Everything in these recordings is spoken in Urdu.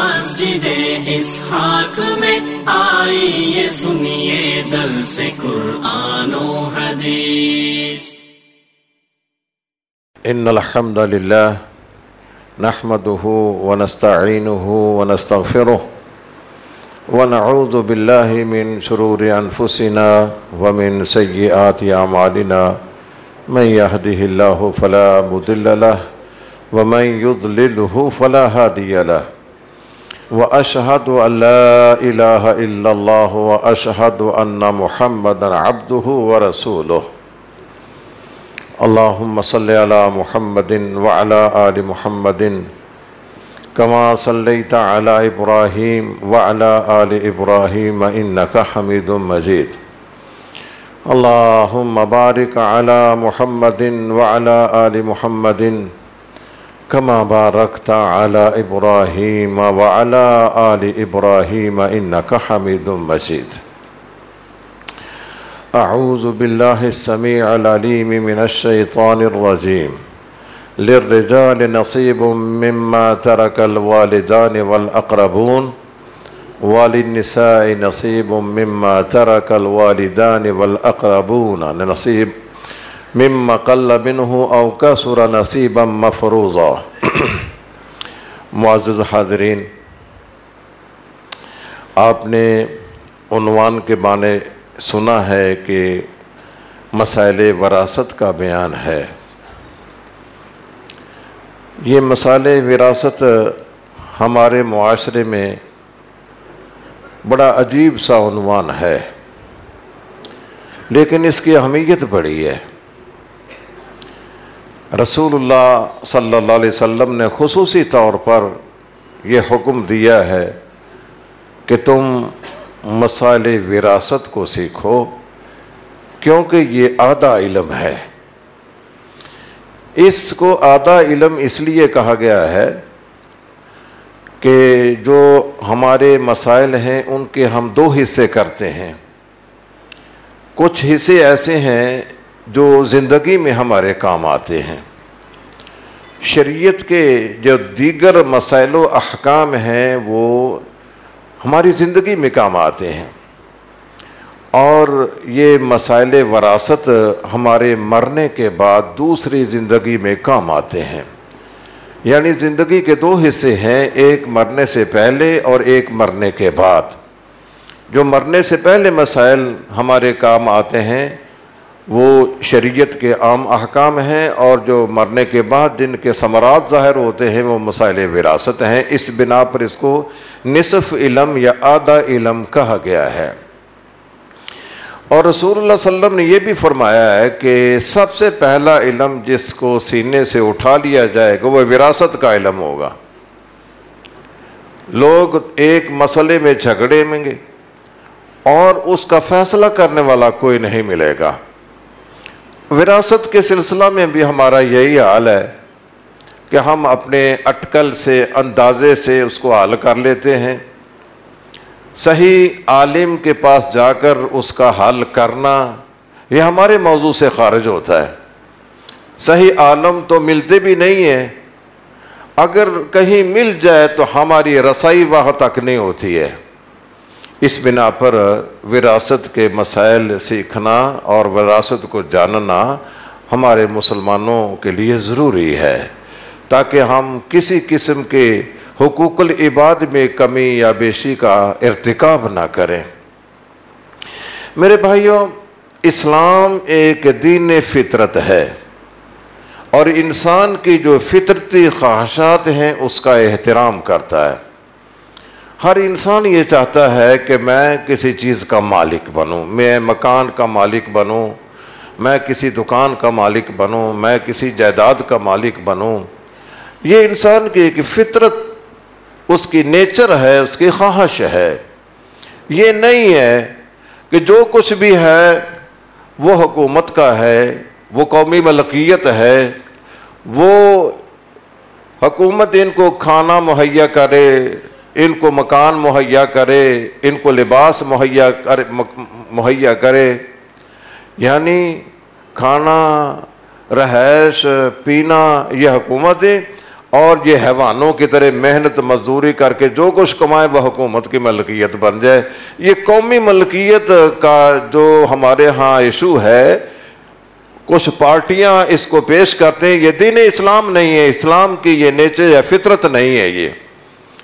مسجد اسحاق میں آئیے سنیے دل سے قرآن و حدیث۔ ان الحمد لله نحمده ونستعينه ونستغفره ونعوذ بالله من شرور انفسنا ومن سيئات اعمالنا من يهده الله فلا مضل له ومن يضلله فلا هادي له۔ واشهد ان لا اله الا الله واشهد ان محمدا عبده ورسوله. اللهم صل على محمد وعلى آل محمد كما صليت على إبراهيم وعلى آل إبراهيم إنك حميد مجيد. اللهم بارك على محمد وعلى آل محمد وعلى آل محمد كما باركت على إبراهيم وعلى آل إبراهيم إنك حميد مجيد. أعوذ بالله السميع العليم من الشيطان الرجيم. للرجال نصيب مما ترك الوالدان والأقربون وللنساء نصيب مما ترك الوالدان والأقربون. نصيب مما قل منه أو كسر نصيبا مفروضا. معزز حاضرین، آپ نے عنوان کے بانے سنا ہے کہ مسائل وراثت کا بیان ہے۔ یہ مسائل وراثت ہمارے معاشرے میں بڑا عجیب سا عنوان ہے، لیکن اس کی اہمیت بڑی ہے۔ رسول اللہ صلی اللہ علیہ وسلم نے خصوصی طور پر یہ حکم دیا ہے کہ تم مسائل وراثت کو سیکھو، کیونکہ یہ آدھا علم ہے۔ اس کو آدھا علم اس لیے کہا گیا ہے کہ جو ہمارے مسائل ہیں ان کے ہم دو حصے کرتے ہیں۔ کچھ حصے ایسے ہیں جو زندگی میں ہمارے کام آتے ہیں۔ شریعت کے جو دیگر مسائل و احکام ہیں، وہ ہماری زندگی میں کام آتے ہیں۔ اور یہ مسائل وراثت ہمارے مرنے کے بعد دوسری زندگی میں کام آتے ہیں۔ یعنی زندگی کے دو حصے ہیں، ایک مرنے سے پہلے اور ایک مرنے کے بعد۔ جو مرنے سے پہلے مسائل ہمارے کام آتے ہیں وہ شریعت کے عام احکام ہیں اور جو مرنے کے بعد جن کے ثمرات ظاہر ہوتے ہیں وہ مسائل وراثت ہیں۔ اس بنا پر اس کو نصف علم یا آدھا علم کہا گیا ہے۔ اور رسول اللہ صلی اللہ علیہ وسلم نے یہ بھی فرمایا ہے کہ سب سے پہلا علم جس کو سینے سے اٹھا لیا جائے گا وہ وراثت کا علم ہوگا۔ لوگ ایک مسئلے میں جھگڑے میں گے اور اس کا فیصلہ کرنے والا کوئی نہیں ملے گا۔ وراثت کے سلسلہ میں بھی ہمارا یہی حال ہے کہ ہم اپنے اٹکل سے، اندازے سے اس کو حل کر لیتے ہیں۔ صحیح عالم کے پاس جا کر اس کا حل کرنا، یہ ہمارے موضوع سے خارج ہوتا ہے۔ صحیح عالم تو ملتے بھی نہیں ہیں۔ اگر کہیں مل جائے تو ہماری رسائی وہاں تک نہیں ہوتی ہے۔ اس بنا پر وراثت کے مسائل سیکھنا اور وراثت کو جاننا ہمارے مسلمانوں کے لیے ضروری ہے تاکہ ہم کسی قسم کے حقوق العباد میں کمی یا بیشی کا ارتکاب نہ کریں۔ میرے بھائیوں، اسلام ایک دین فطرت ہے اور انسان کی جو فطرتی خواہشات ہیں اس کا احترام کرتا ہے۔ ہر انسان یہ چاہتا ہے کہ میں کسی چیز کا مالک بنوں، میں مکان کا مالک بنوں، میں کسی دکان کا مالک بنوں، میں کسی جائیداد کا مالک بنوں۔ یہ انسان کی ایک فطرت، اس کی نیچر ہے، اس کی خواہش ہے۔ یہ نہیں ہے کہ جو کچھ بھی ہے، وہ حکومت کا ہے، وہ قومی ملکیت ہے، وہ حکومت ان کو کھانا مہیا کرے۔ ان کو مکان مہیا کرے، ان کو لباس مہیا کرے مہیا کرے۔ یعنی کھانا، رہائش، پینا، یہ حکومتیں اور یہ حیوانوں کی طرح محنت، مزدوری کر کے جو کچھ کمائے، وہ حکومت کی ملکیت بن جائے۔ یہ قومی ملکیت کا جو ہمارے ہاں ایشو ہے، کچھ پارٹیاں اس کو پیش کرتے ہیں۔ یہ دین اسلام نہیں ہے، اسلام کی یہ نیچر یا فطرت نہیں ہے یہ۔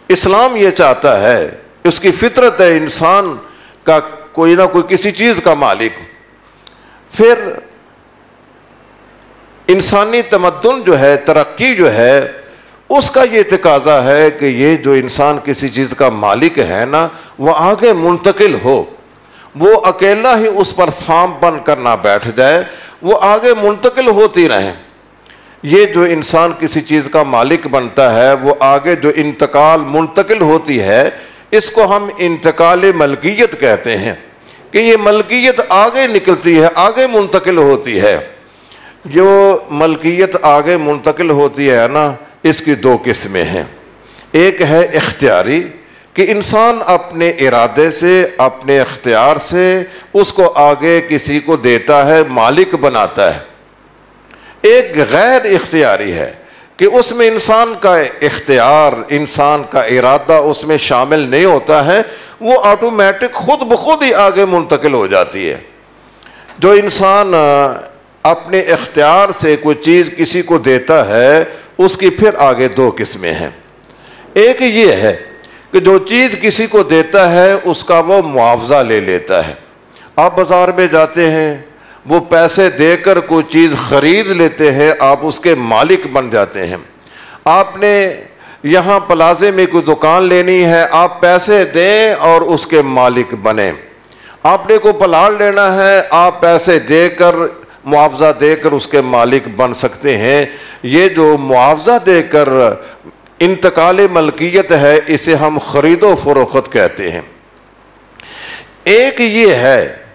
اسلام یہ چاہتا ہے، اس کی فطرت ہے، انسان کا کوئی نہ کوئی کسی چیز کا مالک۔ پھر انسانی تمدن جو ہے، ترقی جو ہے، اس کا یہ تقاضا ہے کہ یہ جو انسان کسی چیز کا مالک ہے نا، وہ آگے منتقل ہو۔ وہ اکیلا ہی اس پر سام بن کر نہ بیٹھ جائے، وہ آگے منتقل ہوتی رہیں۔ یہ جو انسان کسی چیز کا مالک بنتا ہے، وہ آگے جو انتقال منتقل ہوتی ہے، اس کو ہم انتقال ملکیت کہتے ہیں۔ کہ یہ ملکیت آگے نکلتی ہے، آگے منتقل ہوتی ہے۔ جو ملکیت آگے منتقل ہوتی ہے نا، اس کی دو قسمیں ہیں۔ ایک ہے اختیاری، کہ انسان اپنے ارادے سے، اپنے اختیار سے اس کو آگے کسی کو دیتا ہے، مالک بناتا ہے۔ ایک غیر اختیاری ہے کہ اس میں انسان کا اختیار، انسان کا ارادہ اس میں شامل نہیں ہوتا ہے، وہ آٹومیٹک خود بخود ہی آگے منتقل ہو جاتی ہے۔ جو انسان اپنے اختیار سے کوئی چیز کسی کو دیتا ہے، اس کی پھر آگے دو قسمیں ہیں۔ ایک یہ ہے کہ جو چیز کسی کو دیتا ہے، اس کا وہ معاوضہ لے لیتا ہے۔ آپ بازار میں جاتے ہیں وہ پیسے دے کر کوئی چیز خرید لیتے ہیں، آپ اس کے مالک بن جاتے ہیں۔ آپ نے یہاں پلازے میں کوئی دکان لینی ہے، آپ پیسے دیں اور اس کے مالک بنے آپ نے کوئی پلاٹ لینا ہے، آپ پیسے دے کر، معاوضہ دے کر اس کے مالک بن سکتے ہیں۔ یہ جو معاوضہ دے کر انتقال ملکیت ہے، اسے ہم خرید و فروخت کہتے ہیں۔ ایک یہ ہے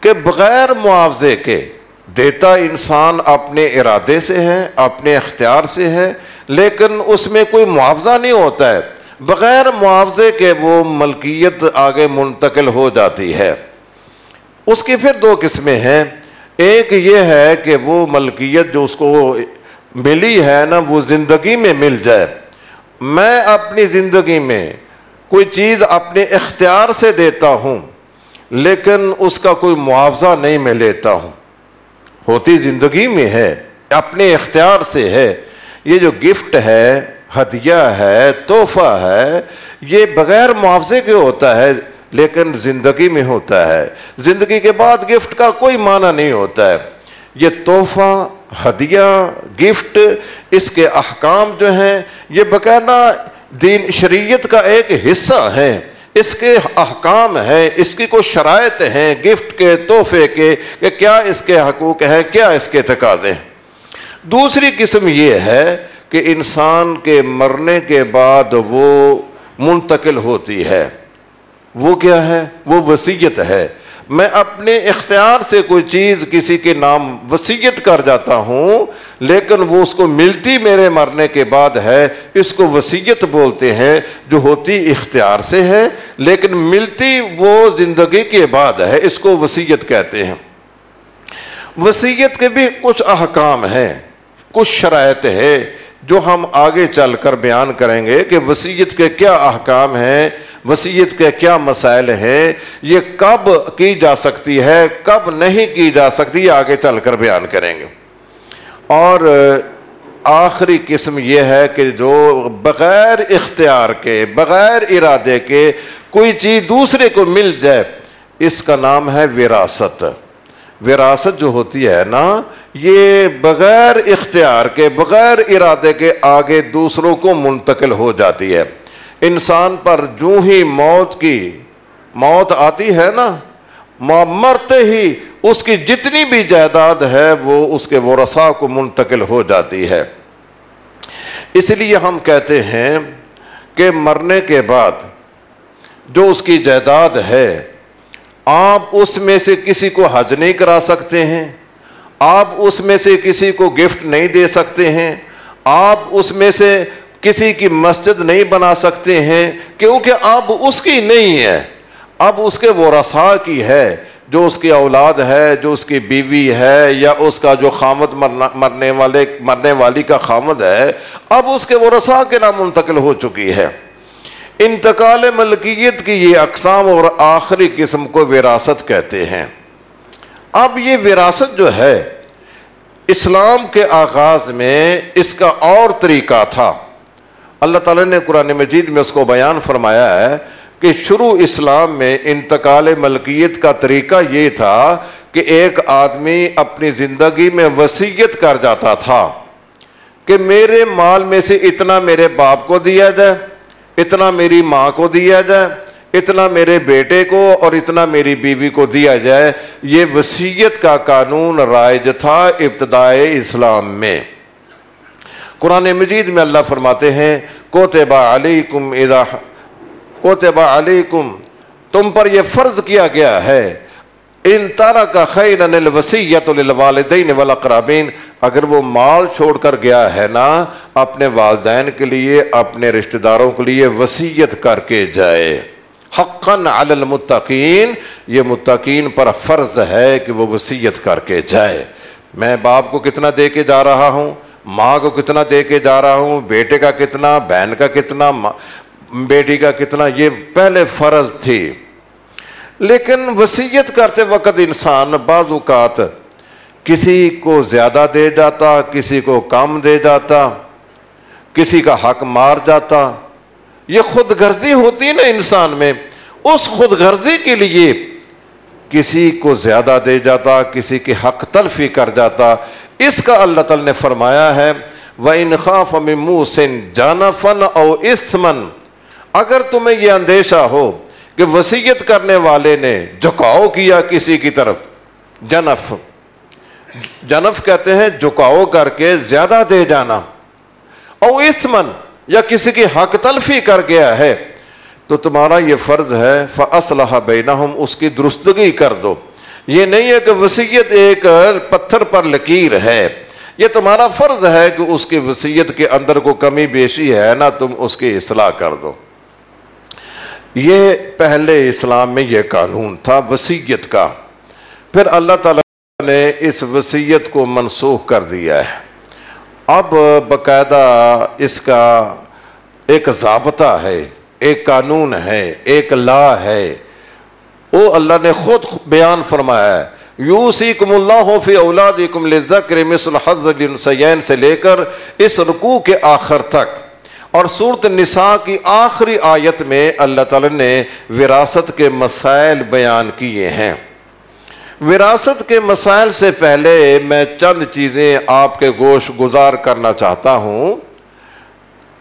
کہ بغیر معاوضے کے دیتا انسان اپنے ارادے سے ہے، اپنے اختیار سے ہے، لیکن اس میں کوئی معاوضہ نہیں ہوتا ہے۔ بغیر معاوضے کے وہ ملکیت آگے منتقل ہو جاتی ہے۔ اس کی پھر دو قسمیں ہیں۔ ایک یہ ہے کہ وہ ملکیت جو اس کو ملی ہے نا، وہ زندگی میں مل جائے۔ میں اپنی زندگی میں کوئی چیز اپنے اختیار سے دیتا ہوں لیکن اس کا کوئی معاوضہ نہیں میں لیتا ہوں۔ ہوتی زندگی میں ہے، اپنے اختیار سے ہے۔ یہ جو گفٹ ہے، ہدیہ ہے، تحفہ ہے، یہ بغیر معاوضے کے ہوتا ہے، لیکن زندگی میں ہوتا ہے۔ زندگی کے بعد گفٹ کا کوئی معنی نہیں ہوتا ہے۔ یہ تحفہ، ہدیہ، گفٹ، اس کے احکام جو ہیں، یہ باقاعدہ دین شریعت کا ایک حصہ ہے اس کے احکام ہیں، اس کی کوئی شرائط ہیں گفٹ کے، تحفے کے، کہ کیا اس کے حقوق ہیں، کیا اس کے تقاضے ہیں؟ دوسری قسم یہ ہے کہ انسان کے مرنے کے بعد وہ منتقل ہوتی ہے۔ وہ کیا ہے؟ وہ وسیعت ہے۔ میں اپنے اختیار سے کوئی چیز کسی کے نام وسیعت کر جاتا ہوں لیکن وہ اس کو ملتی میرے مرنے کے بعد ہے، اس کو وسیعت بولتے ہیں جو ہوتی اختیار سے ہے، لیکن ملتی وہ زندگی کے بعد ہے، اس کو وسیعت کہتے ہیں۔ وسیعت کے بھی کچھ احکام ہیں، کچھ شرائط ہے جو ہم آگے چل کر بیان کریں گے کہ وسیعت کے کیا احکام ہیں وسیعت کے کیا مسائل ہیں، یہ کب کی جا سکتی ہے، کب نہیں کی جا سکتی آگے چل کر بیان کریں گے۔ اور آخری قسم یہ ہے کہ جو بغیر اختیار کے، بغیر ارادے کے کوئی چیز دوسرے کو مل جائے، اس کا نام ہے وراثت۔ وراثت جو ہوتی ہے نا، یہ بغیر اختیار کے، بغیر ارادے کے آگے دوسروں کو منتقل ہو جاتی ہے۔ انسان پر جو ہی موت کی، موت آتی ہے نا مرتے ہی اس کی جتنی بھی جائیداد ہے وہ اس کے ورثا کو منتقل ہو جاتی ہے۔ اس لیے ہم کہتے ہیں کہ مرنے کے بعد جو اس کی جائیداد ہے، آپ اس میں سے کسی کو حج نہیں کرا سکتے ہیں، آپ اس میں سے کسی کو گفٹ نہیں دے سکتے ہیں، آپ اس میں سے کسی کی مسجد نہیں بنا سکتے ہیں، کیونکہ اب اس کی نہیں ہے، اب اس کے وہ رسا کی ہے۔ جو اس کی اولاد ہے، جو اس کی بیوی ہے یا اس کا جو خامد مرنے والے مرنے والی کا خامد ہے، اب اس کے وہ کے نام منتقل ہو چکی ہے۔ انتقال ملکیت کی یہ اقسام اور آخری قسم کو وراثت کہتے ہیں۔ اب یہ وراثت جو ہے، اسلام کے آغاز میں اس کا اور طریقہ تھا۔ اللہ تعالیٰ نے قرآن مجید میں اس کو بیان فرمایا ہے۔ کہ شروع اسلام میں انتقال ملکیت کا طریقہ یہ تھا کہ ایک آدمی اپنی زندگی میں وسیعت کر جاتا تھا کہ میرے مال میں سے اتنا میرے باپ کو دیا جائے، اتنا میری ماں کو دیا جائے، اتنا میرے بیٹے کو اور اتنا میری بیوی کو دیا جائے۔ یہ وسیعت کا قانون رائج تھا ابتدائے اسلام میں۔ قرآن مجید میں اللہ فرماتے ہیں کوتبہ علیکم اذا کوتبہ علیکم تم پر یہ فرض کیا گیا ہے ان تارا کا خیر الوسیت للوالدین والاقرابین اگر وہ مال چھوڑ کر گیا ہے نا، اپنے والدین کے لیے، اپنے رشتہ داروں کے لیے وسیعت کر کے جائے۔ حقا علی المتقین یہ متقین پر فرض ہے کہ وہ وسیعت کر کے جائے۔ میں باپ کو کتنا دے کے جا رہا ہوں، ماں کو کتنا دے کے جا رہا ہوں، بیٹے کا کتنا، بہن کا کتنا بیٹی کا کتنا یہ پہلے فرض تھی۔ لیکن وسیعت کرتے وقت انسان بعض اوقات کسی کو زیادہ دے جاتا، کسی کو کم دے جاتا، کسی کا حق مار جاتا۔ یہ خود غرضی ہوتی نا انسان میں۔ اس خود غرضی کے لیے کسی کو زیادہ دے جاتا، کسی کے حق تلفی کر جاتا۔ اس کا اللہ تعالی نے فرمایا ہے وہ انخاف سن جانا فن او اسمن اگر تمہیں یہ اندیشہ ہو کہ وسیعت کرنے والے نے جھکاؤ کیا کسی کی طرف، جنف جنف کہتے ہیں جھکاؤ کر کے زیادہ دے جانا، او اسمن یا کسی کی حق تلفی کر گیا ہے، تو تمہارا یہ فرض ہے فصلح بینہم اس کی درستگی کر دو۔ یہ نہیں ہے کہ وسیعت ایک پتھر پر لکیر ہے، یہ تمہارا فرض ہے کہ اس کی وسیعت کے اندر کو کمی بیشی ہے نا تم اس کی اصلاح کر دو۔ یہ پہلے اسلام میں یہ قانون تھا، وسیعت کا۔ پھر اللہ تعالیٰ نے اس وسیعت کو منسوخ کر دیا ہے۔ اب باقاعدہ اس کا ایک ضابطہ ہے، ایک قانون ہے، ایک لا ہے۔ وہ اللہ نے خود بیان فرمایا ہے۔ یوسیکم اللہ فی اولادکم لذکر مثل حظ الانسین سے لے کر اس رکوع کے آخر تک۔ اور صورت نساء کی آخری آیت میں اللہ تعالی نے وراثت کے مسائل بیان کیے ہیں۔ وراثت کے مسائل سے پہلے میں چند چیزیں آپ کے گوش گزار کرنا چاہتا ہوں۔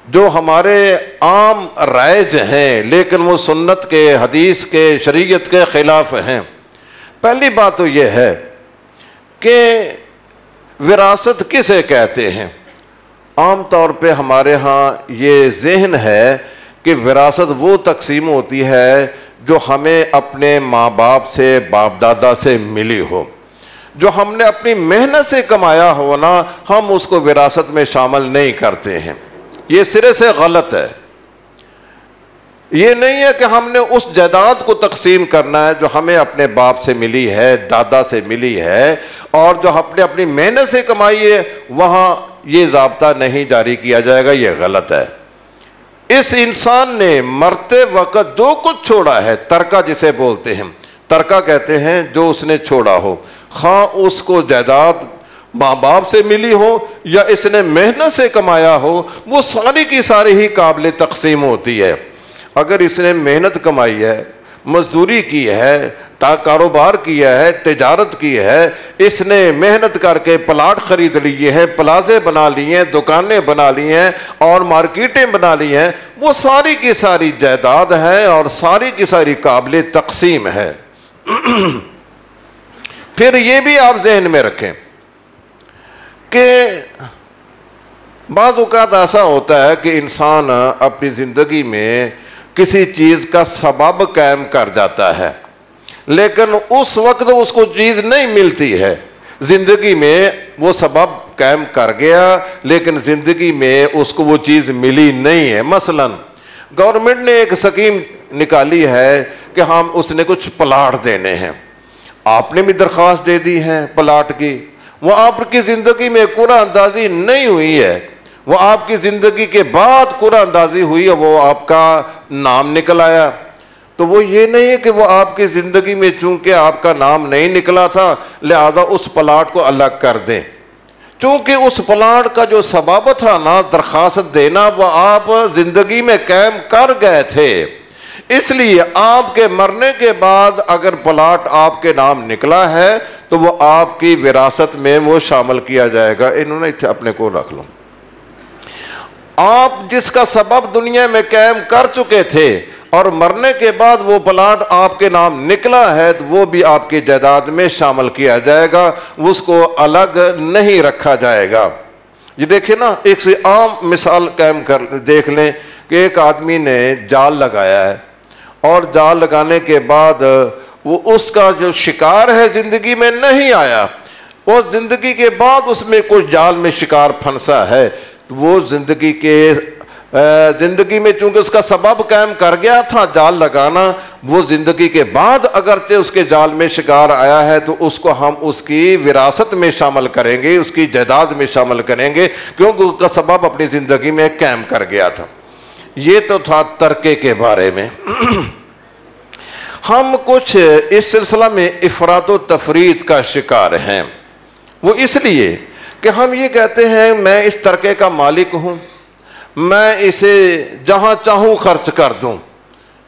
جو ہمارے عام رائج ہیں، لیکن وہ سنت کے، حدیث کے، شریعت کے خلاف ہیں۔ پہلی بات تو یہ ہے کہ وراثت کسے کہتے ہیں؟ عام طور پہ ہمارے ہاں یہ ذہن ہے کہ وراثت وہ تقسیم ہوتی ہے جو ہمیں اپنے ماں باپ سے، باپ دادا سے ملی ہو۔ جو ہم نے اپنی محنت سے کمایا ہو نا، ہم اس کو وراثت میں شامل نہیں کرتے ہیں۔ یہ سرے سے غلط ہے۔ یہ نہیں ہے کہ ہم نے اس جائیداد کو تقسیم کرنا ہے جو ہمیں اپنے باپ سے ملی ہے، دادا سے ملی ہے اور جو ہم نے اپنی محنت سے کمائی ہے، وہاں یہ ضابطہ نہیں جاری کیا جائے گا، یہ غلط ہے۔ اس انسان نے مرتے وقت جو کچھ چھوڑا ہے ترکا جسے بولتے ہیں ترکا کہتے ہیں جو اس نے چھوڑا ہو۔ خواہ اس کو جائیداد ماں باپ سے ملی ہو یا اس نے محنت سے کمایا ہو، وہ ساری کی ساری ہی قابل تقسیم ہوتی ہے۔ اگر اس نے محنت کمائی ہے، مزدوری کی ہے کاروبار کیا ہے، تجارت کی ہے، اس نے محنت کر کے پلاٹ خرید لیے ہیں، پلازے بنا لیے ہیں، دکانیں بنا لی ہیں اور مارکیٹیں بنا لی ہیں۔ وہ ساری کی ساری جائیداد ہے اور ساری کی ساری قابل تقسیم ہے پھر یہ بھی آپ ذہن میں رکھیں کہ بعض اوقات ایسا ہوتا ہے کہ انسان اپنی زندگی میں کسی چیز کا سبب قائم کر جاتا ہے۔ لیکن اس وقت اس کو چیز نہیں ملتی ہے۔ زندگی میں وہ سبب قائم کر گیا، لیکن زندگی میں اس کو وہ چیز ملی نہیں ہے۔ مثلا، گورنمنٹ نے ایک سکیم نکالی ہے کہ ہم اس نے کچھ پلاٹ دینے ہیں۔ آپ نے بھی درخواست دے دی ہے پلاٹ کی۔ وہ آپ کی زندگی میں قرآن اندازی نہیں ہوئی ہے۔ وہ آپ کی زندگی کے بعد قرآن اندازی ہوئی ہے۔ وہ آپ کا نام نکل آیا۔ تو وہ یہ نہیں ہے کہ وہ آپ کی زندگی میں چونکہ آپ کا نام نہیں نکلا تھا، لہذا اس پلاٹ کو الگ کر دیں۔ چونکہ اس پلاٹ کا جو سبب تھا نا درخواست دینا، وہ آپ زندگی میں قائم کر گئے تھے۔ اس لیے آپ کے مرنے کے بعد اگر پلاٹ آپ کے نام نکلا ہے، تو وہ آپ کی وراثت میں وہ شامل کیا جائے گا۔ انہوں نے اپنے کو رکھ لو۔ آپ جس کا سبب دنیا میں قائم کر چکے تھے اور مرنے کے بعد وہ پلاٹ آپ کے نام نکلا ہے تو وہ بھی آپ کی جائیداد میں شامل کیا جائے گا، اس کو الگ نہیں رکھا جائے گا۔ یہ دیکھیں نا، ایک سے عام مثال قائم کر دیکھ لیں کہ ایک آدمی نے جال لگایا ہے اور جال لگانے کے بعد وہ اس کا جو شکار ہے زندگی میں نہیں آیا۔ وہ زندگی کے بعد اس میں کوئی جال میں شکار پھنسا ہے وہ زندگی کے زندگی میں چونکہ اس کا سبب قائم کر گیا تھا، جال لگانا، وہ زندگی کے بعد اگرچہ اس کے جال میں شکار آیا ہے، تو اس کو ہم اس کی وراثت میں شامل کریں گے، اس کی جائیداد میں شامل کریں گے، کیونکہ اس کا سبب اپنی زندگی میں قائم کر گیا تھا۔ یہ تو تھا ترکے کے بارے میں۔ ہم کچھ اس سلسلہ میں افراد و تفرید کا شکار ہیں۔ وہ اس لیے کہ ہم یہ کہتے ہیں، میں اس ترکے کا مالک ہوں۔ میں اسے جہاں چاہوں خرچ کر دوں۔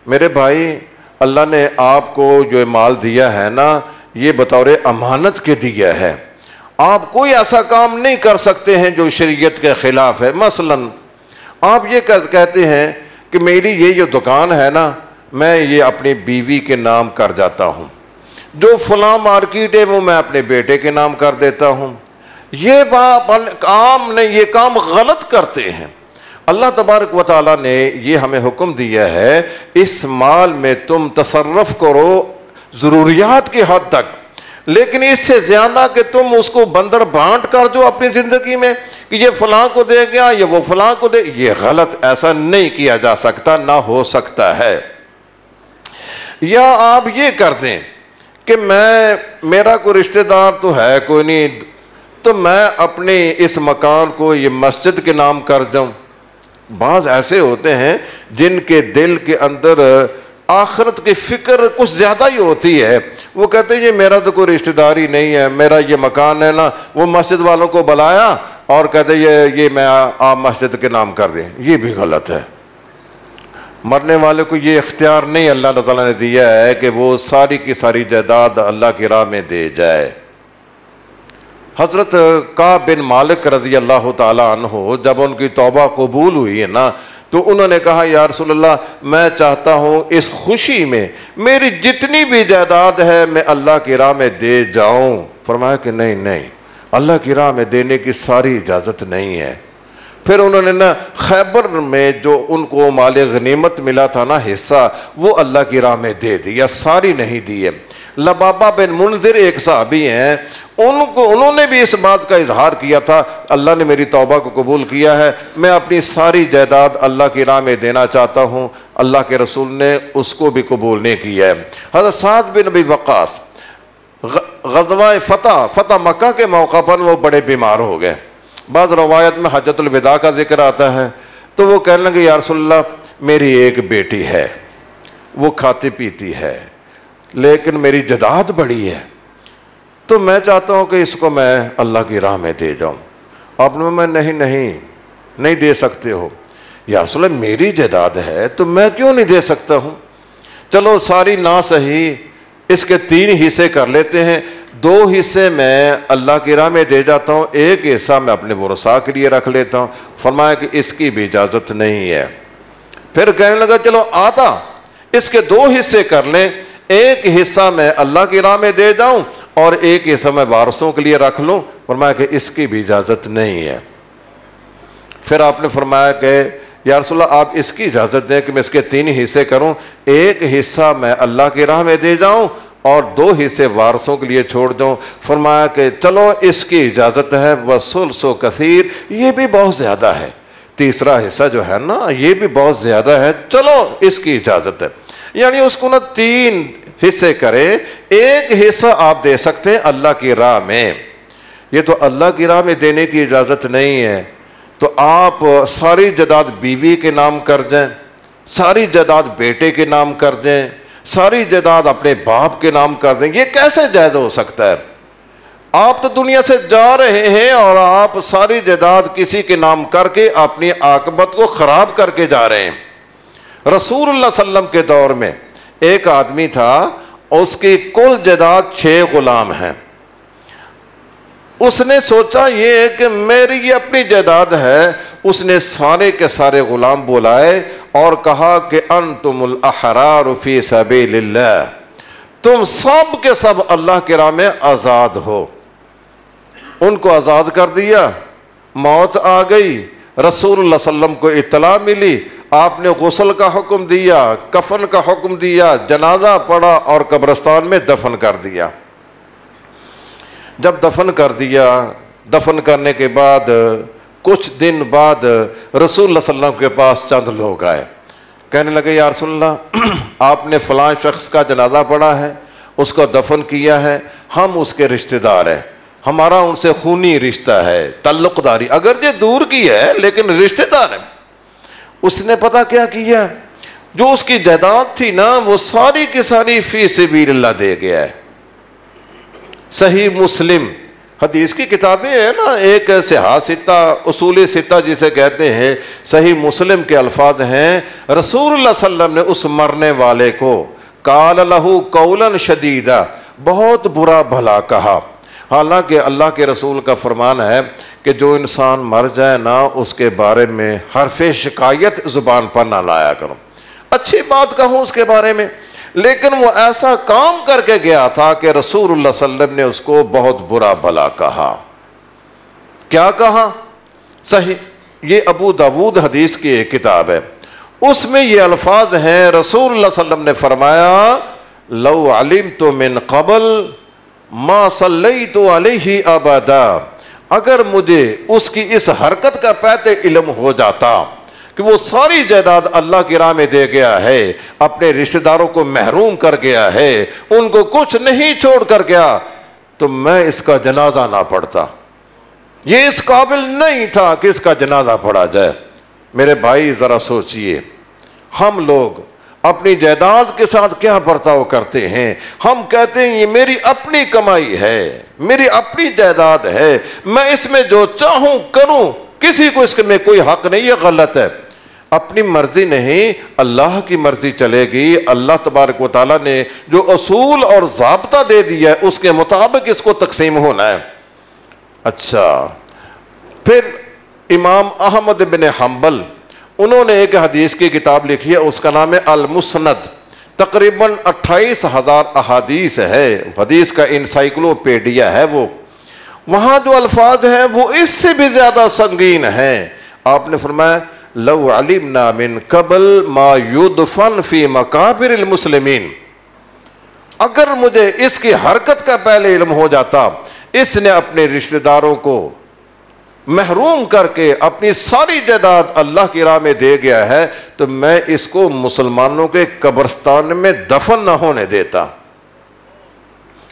میرے بھائی، اللہ نے آپ کو جو مال دیا ہے نا، یہ بطور امانت کے دیا ہے۔ آپ کوئی ایسا کام نہیں کر سکتے ہیں جو شریعت کے خلاف ہے۔ مثلا، آپ یہ کہتے ہیں کہ میری یہ جو دکان ہے نا، میں یہ اپنی بیوی کے نام کر جاتا ہوں۔ جو فلاں مارکیٹ ہے، وہ میں اپنے بیٹے کے نام کر دیتا ہوں۔ یہ کام نہیں، یہ کام غلط کرتے ہیں۔ اللہ تبارک و تعالیٰ نے یہ ہمیں حکم دیا ہے، اس مال میں تم تصرف کرو ضروریات کی حد تک، لیکن اس سے زیادہ کہ تم اس کو بندر بانٹ کر دو اپنی زندگی میں کہ یہ فلاں کو دے گیا یا وہ فلاں کو دے، یہ غلط ایسا نہیں کیا جا سکتا، نہ ہو سکتا ہے۔ یا آپ یہ کر دیں کہ میں، میرا کوئی رشتہ دار تو ہے کوئی نہیں، تو میں اپنے اس مکان کو، یہ مسجد کے نام کر دوں۔ بعض ایسے ہوتے ہیں جن کے دل کے اندر آخرت کی فکر کچھ زیادہ ہی ہوتی ہے۔ وہ کہتے ہیں، یہ میرا تو کوئی رشتہ داری نہیں ہے، میرا یہ مکان ہے نا، وہ مسجد والوں کو بلایا اور کہتے یہ یہ میں آپ مسجد کے نام کر دیں یہ بھی غلط ہے۔ مرنے والے کو یہ اختیار نہیں اللہ تعالیٰ نے دیا ہے کہ وہ ساری کی ساری جائیداد اللہ کی راہ میں دے جائے۔ حضرت کا بن مالک رضی اللہ تعالیٰ عنہ جب ان کی توبہ قبول ہوئی ہے نا، تو انہوں نے کہا، یا رسول اللہ، میں چاہتا ہوں اس خوشی میں میری جتنی بھی جائیداد ہے، میں اللہ کی راہ میں دے جاؤں۔ فرمایا کہ نہیں نہیں، اللہ کی راہ میں دینے کی ساری اجازت نہیں ہے۔ پھر انہوں نے نا خیبر میں جو ان کو مال غنیمت ملا تھا نا حصہ، وہ اللہ کی راہ میں دے دی یا ساری نہیں دی ہے۔ لبابا بن منظر ایک صحابی ہیں، ان کو، انہوں نے بھی اس بات کا اظہار کیا تھا، اللہ نے میری توبہ کو قبول کیا ہے، میں اپنی ساری جائیداد اللہ کی راہ میں دینا چاہتا ہوں، اللہ کے رسول نے اس کو بھی قبول نہیں کیا ہے۔ حضرت سعد بن نبی وقاص غزوہ فتح فتح مکہ کے موقع پر وہ بڑے بیمار ہو گئے۔ بعض روایت میں حجت الوداع کا ذکر آتا ہے، تو وہ کہنے لگے، یا رسول اللہ، میری ایک بیٹی ہے، وہ کھاتی پیتی ہے، لیکن میری جداد بڑی ہے۔ تو میں چاہتا ہوں کہ اس کو میں اللہ کی راہ میں دے جاؤں۔ آپ نے میں نہیں نہیں نہیں دے سکتے ہو۔ یا اصل میری جائیداد ہے، تو میں کیوں نہیں دے سکتا ہوں؟ چلو، ساری نہ صحیح اس کے تین حصے کر لیتے ہیں۔ دو حصے میں اللہ کی راہ میں دے جاتا ہوں، ایک حصہ میں اپنے ورسا کے لیے رکھ لیتا ہوں۔ فرمایا کہ اس کی بھی اجازت نہیں ہے۔ پھر کہنے لگا، چلو آتا، اس کے دو حصے کر لیں۔ ایک حصہ میں اللہ کی راہ میں دے جاؤں اور ایک حصہ میں وارثوں کے لیے رکھ لوں۔ فرمایا کہ اس کی بھی اجازت نہیں ہے۔ پھر آپ نے فرمایا کہ، یا رسول اللہ، آپ اس کی اجازت دیں کہ میں اس کے تین حصے کروں۔ ایک حصہ میں اللہ کی راہ میں دے جاؤں اور دو حصے وارثوں کے لیے چھوڑ دو فرمایا کہ چلو، اس کی اجازت ہے۔ وسول سو کثیر، یہ بھی بہت زیادہ ہے۔ تیسرا حصہ جو ہے نا، یہ بھی بہت زیادہ ہے۔ چلو، اس کی اجازت ہے۔ یعنی اس کو نا تین حصے کرے، ایک حصہ آپ دے سکتے ہیں اللہ کی راہ میں۔ یہ تو اللہ کی راہ میں دینے کی اجازت نہیں ہے۔ تو آپ ساری جداد بیوی کے نام کر دیں، ساری جداد بیٹے کے نام کر دیں۔ ساری جداد اپنے باپ کے نام کر دیں، یہ کیسے جائز ہو سکتا ہے؟ آپ تو دنیا سے جا رہے ہیں اور آپ ساری جداد کسی کے نام کر کے اپنی آکبت کو خراب کر کے جا رہے ہیں۔ رسول اللہ علیہ وسلم کے دور میں ایک آدمی تھا، اس کی کل جداد چھ غلام ہیں۔ اس نے سوچا یہ کہ میری یہ اپنی جائیداد ہے اس نے سارے کے سارے غلام بلائے اور کہا کہ انتم الاحرار فی سبیل اللہ تم سب کے سب اللہ کے راہ میں آزاد ہو۔ ان کو آزاد کر دیا۔ موت آ گئی۔ رسول اللہ علیہ وسلم کو اطلاع ملی۔ آپ نے غسل کا حکم دیا، کفن کا حکم دیا، جنازہ پڑا اور قبرستان میں دفن کر دیا۔ جب دفن کر دیا، دفن کرنے کے بعد کچھ دن بعد رسول اللہ صلی اللہ علیہ وسلم کے پاس چند لوگ آئے۔ کہنے لگے، یا رسول اللہ، آپ نے فلاں شخص کا جنازہ پڑا ہے، اس کو دفن کیا ہے، ہم اس کے رشتہ دار ہیں۔ ہمارا ان سے خونی رشتہ ہے، تعلق داری۔ اگر یہ دور کی ہے، لیکن رشتہ دار ہے اس نے پتا کیا کیا؟ جو اس کی جائیداد تھی نا، وہ ساری کی ساری فی سبیل اللہ دے گیا ہے۔ صحیح مسلم حدیث کی کتابیں ہیں نا، ایک سیاح ستا، اصول ستا جسے کہتے ہیں، صحیح مسلم کے الفاظ ہیں۔ رسول اللہ صلی اللہ علیہ وسلم نے اس مرنے والے کو کال لہو کولن شدیدہ، بہت برا بھلا کہا۔ حالانکہ اللہ کے رسول کا فرمان ہے کہ جو انسان مر جائے نا، اس کے بارے میں حرف شکایت زبان پر نہ لایا کرو۔ اچھی بات کہوں اس کے بارے میں۔ لیکن وہ ایسا کام کر کے گیا تھا کہ رسول اللہ صلی اللہ علیہ وسلم نے اس کو بہت برا بلا کہا۔ کیا کہا؟ صحیح، یہ ابو داود حدیث کی ایک کتاب ہے۔ اس میں یہ الفاظ ہیں، رسول اللہ صلی اللہ علیہ وسلم نے فرمایا، لو علم تو من قبل ما صلی تو علیہ ابدا، اگر مجھے اس کی اس حرکت کا پیتے علم ہو جاتا۔ کہ وہ ساری جائیداد اللہ کی راہ میں دے گیا ہے، اپنے رشتے داروں کو محروم کر گیا ہے، ان کو کچھ نہیں چھوڑ کر گیا، تو میں اس کا جنازہ نہ پڑتا یہ اس قابل نہیں تھا کہ اس کا جنازہ پڑا جائے۔ میرے بھائی، ذرا سوچئے۔ ہم لوگ اپنی جائیداد کے ساتھ کیا برتاؤ کرتے ہیں؟ ہم کہتے ہیں، یہ میری اپنی کمائی ہے، میری اپنی جائیداد ہے، میں اس میں جو چاہوں کروں، کسی کو اس میں کوئی حق نہیں یہ غلط ہے۔ اپنی مرضی نہیں، اللہ کی مرضی چلے گی۔ اللہ تبارک و تعالیٰ نے جو اصول اور ضابطہ دے دیا ہے، اس کے مطابق اس کو تقسیم ہونا ہے۔ اچھا۔ پھر امام احمد بن حنبل، انہوں نے ایک حدیث کی کتاب لکھی ہے، اس کا نام ہے المسند۔ تقریباً اٹھائیس ہزار احادیث ہے۔ حدیث کا انسائکلوپیڈیا ہے وہ۔ وہاں جو الفاظ ہیں، وہ اس سے بھی زیادہ سنگین ہیں۔ آپ نے فرمایا لو علمنا من قبل ما يدفن فی مقابر المسلمین اگر مجھے اس کی حرکت کا پہلے علم ہو جاتا، اس نے اپنے رشتہ داروں کو محروم کر کے اپنی ساری جائیداد اللہ کی راہ میں دے گیا ہے، تو میں اس کو مسلمانوں کے قبرستان میں دفن نہ ہونے دیتا۔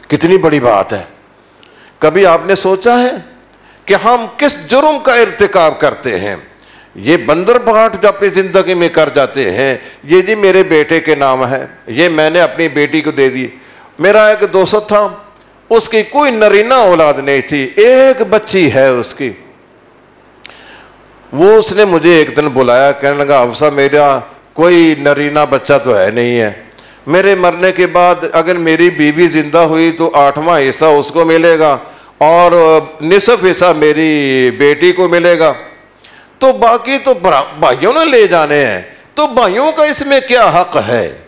کتنی بڑی بات ہے۔ کبھی آپ نے سوچا ہے کہ ہم کس جرم کا ارتکاب کرتے ہیں؟ یہ بندر بھاٹ جو اپنی زندگی میں کر جاتے ہیں، یہ جی میرے بیٹے کے نام ہے، یہ میں نے اپنی بیٹی کو دے دی۔ میرا ایک دوست تھا، اس کی کوئی نرینا اولاد نہیں تھی، ایک بچی ہے اس کی۔ وہ اس نے مجھے ایک دن بلایا، کہنے لگا افسا میرا کوئی نرینا بچہ تو ہے نہیں ہے۔ میرے مرنے کے بعد اگر میری بیوی زندہ ہوئی تو آٹھواں حصہ اس کو ملے گا اور نصف حصہ میری بیٹی کو ملے گا۔ تو باقی تو بھائیوں نے لے جانے ہیں۔ تو بھائیوں کا اس میں کیا حق ہے؟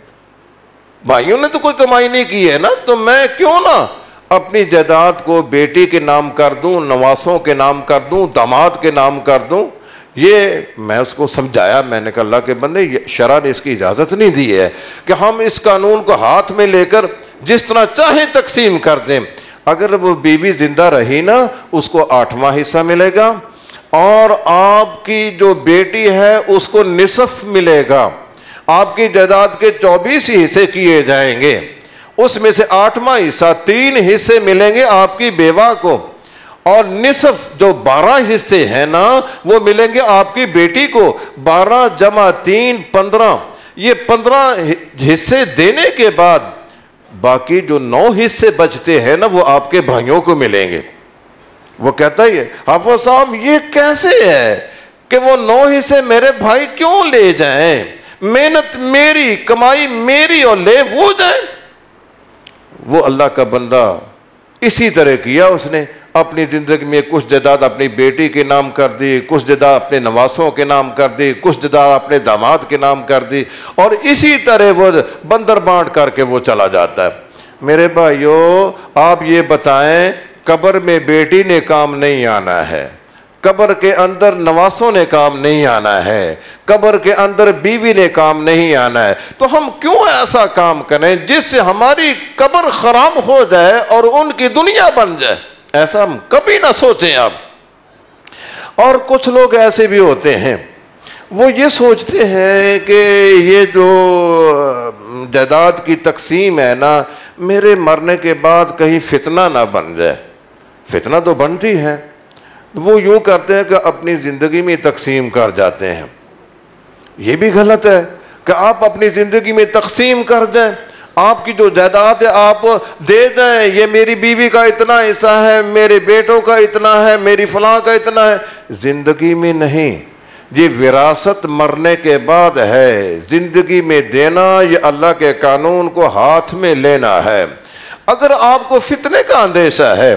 بھائیوں نے تو کوئی کمائی نہیں کی ہے نا؟ تو میں کیوں نہ اپنی جائیداد کو بیٹی کے نام کر دوں نواسوں کے نام کر دوں، داماد کے نام کر دوں۔ یہ میں اس کو سمجھایا، میں نے کہا اللہ کے بندے شرح نے اس کی اجازت نہیں دی ہے کہ ہم اس قانون کو ہاتھ میں لے کر جس طرح چاہیں تقسیم کر دیں۔ اگر وہ بیوی زندہ رہی نا، اس کو آٹھواں حصہ ملے گا۔ اور آپ کی جو بیٹی ہے اس کو نصف ملے گا۔ آپ کی جائیداد کے چوبیس حصے کیے جائیں گے۔ اس میں سے آٹھواں حصہ تین حصے ملیں گے آپ کی بیوہ کو۔ اور نصف جو بارہ حصے ہیں نا، وہ ملیں گے آپ کی بیٹی کو۔ بارہ جمع تین پندرہ۔ یہ پندرہ حصے دینے کے بعد باقی جو نو حصے بچتے ہیں نا، وہ آپ کے بھائیوں کو ملیں گے۔ وہ کہتا ہی ہے حافظ صاحب، یہ کیسے ہے کہ وہ نو حصے میرے بھائی کیوں لے جائیں؟ محنت میری، کمائی میری اور لے وہ جائیں؟ وہ اللہ کا بندہ اسی طرح کیا اس نے، اپنی زندگی میں کچھ جداد اپنی بیٹی کے نام کر دی، کچھ جداد اپنے نواسوں کے نام کر دی، کچھ جداد اپنے داماد کے نام کر دی اور اسی طرح وہ بندر بانٹ کر کے وہ چلا جاتا ہے۔ میرے بھائیو، آپ یہ بتائیں قبر میں بیٹی نے کام نہیں آنا ہے۔ قبر کے اندر نواسوں نے کام نہیں آنا ہے۔ قبر کے اندر بیوی نے کام نہیں آنا ہے۔ تو ہم کیوں ایسا کام کریں جس سے ہماری قبر خراب ہو جائے اور ان کی دنیا بن جائے؟ ایسا ہم کبھی نہ سوچیں آپ۔ اور کچھ لوگ ایسے بھی ہوتے ہیں۔ وہ یہ سوچتے ہیں کہ یہ جو جائیداد کی تقسیم ہے نا، میرے مرنے کے بعد کہیں فتنہ نہ بن جائے۔ فتنہ تو بنتی ہے۔ وہ یوں کرتے ہیں کہ اپنی زندگی میں تقسیم کر جاتے ہیں۔ یہ بھی غلط ہے کہ آپ اپنی زندگی میں تقسیم کر جائیں آپ کی جو جائیداد ہے، آپ دے دیں۔ یہ میری بیوی کا اتنا حصہ ہے، میرے بیٹوں کا اتنا ہے، میری فلاں کا اتنا ہے۔ زندگی میں نہیں۔ یہ وراثت مرنے کے بعد ہے۔ زندگی میں دینا، یہ اللہ کے قانون کو ہاتھ میں لینا ہے۔ اگر آپ کو فتنے کا اندیشہ ہے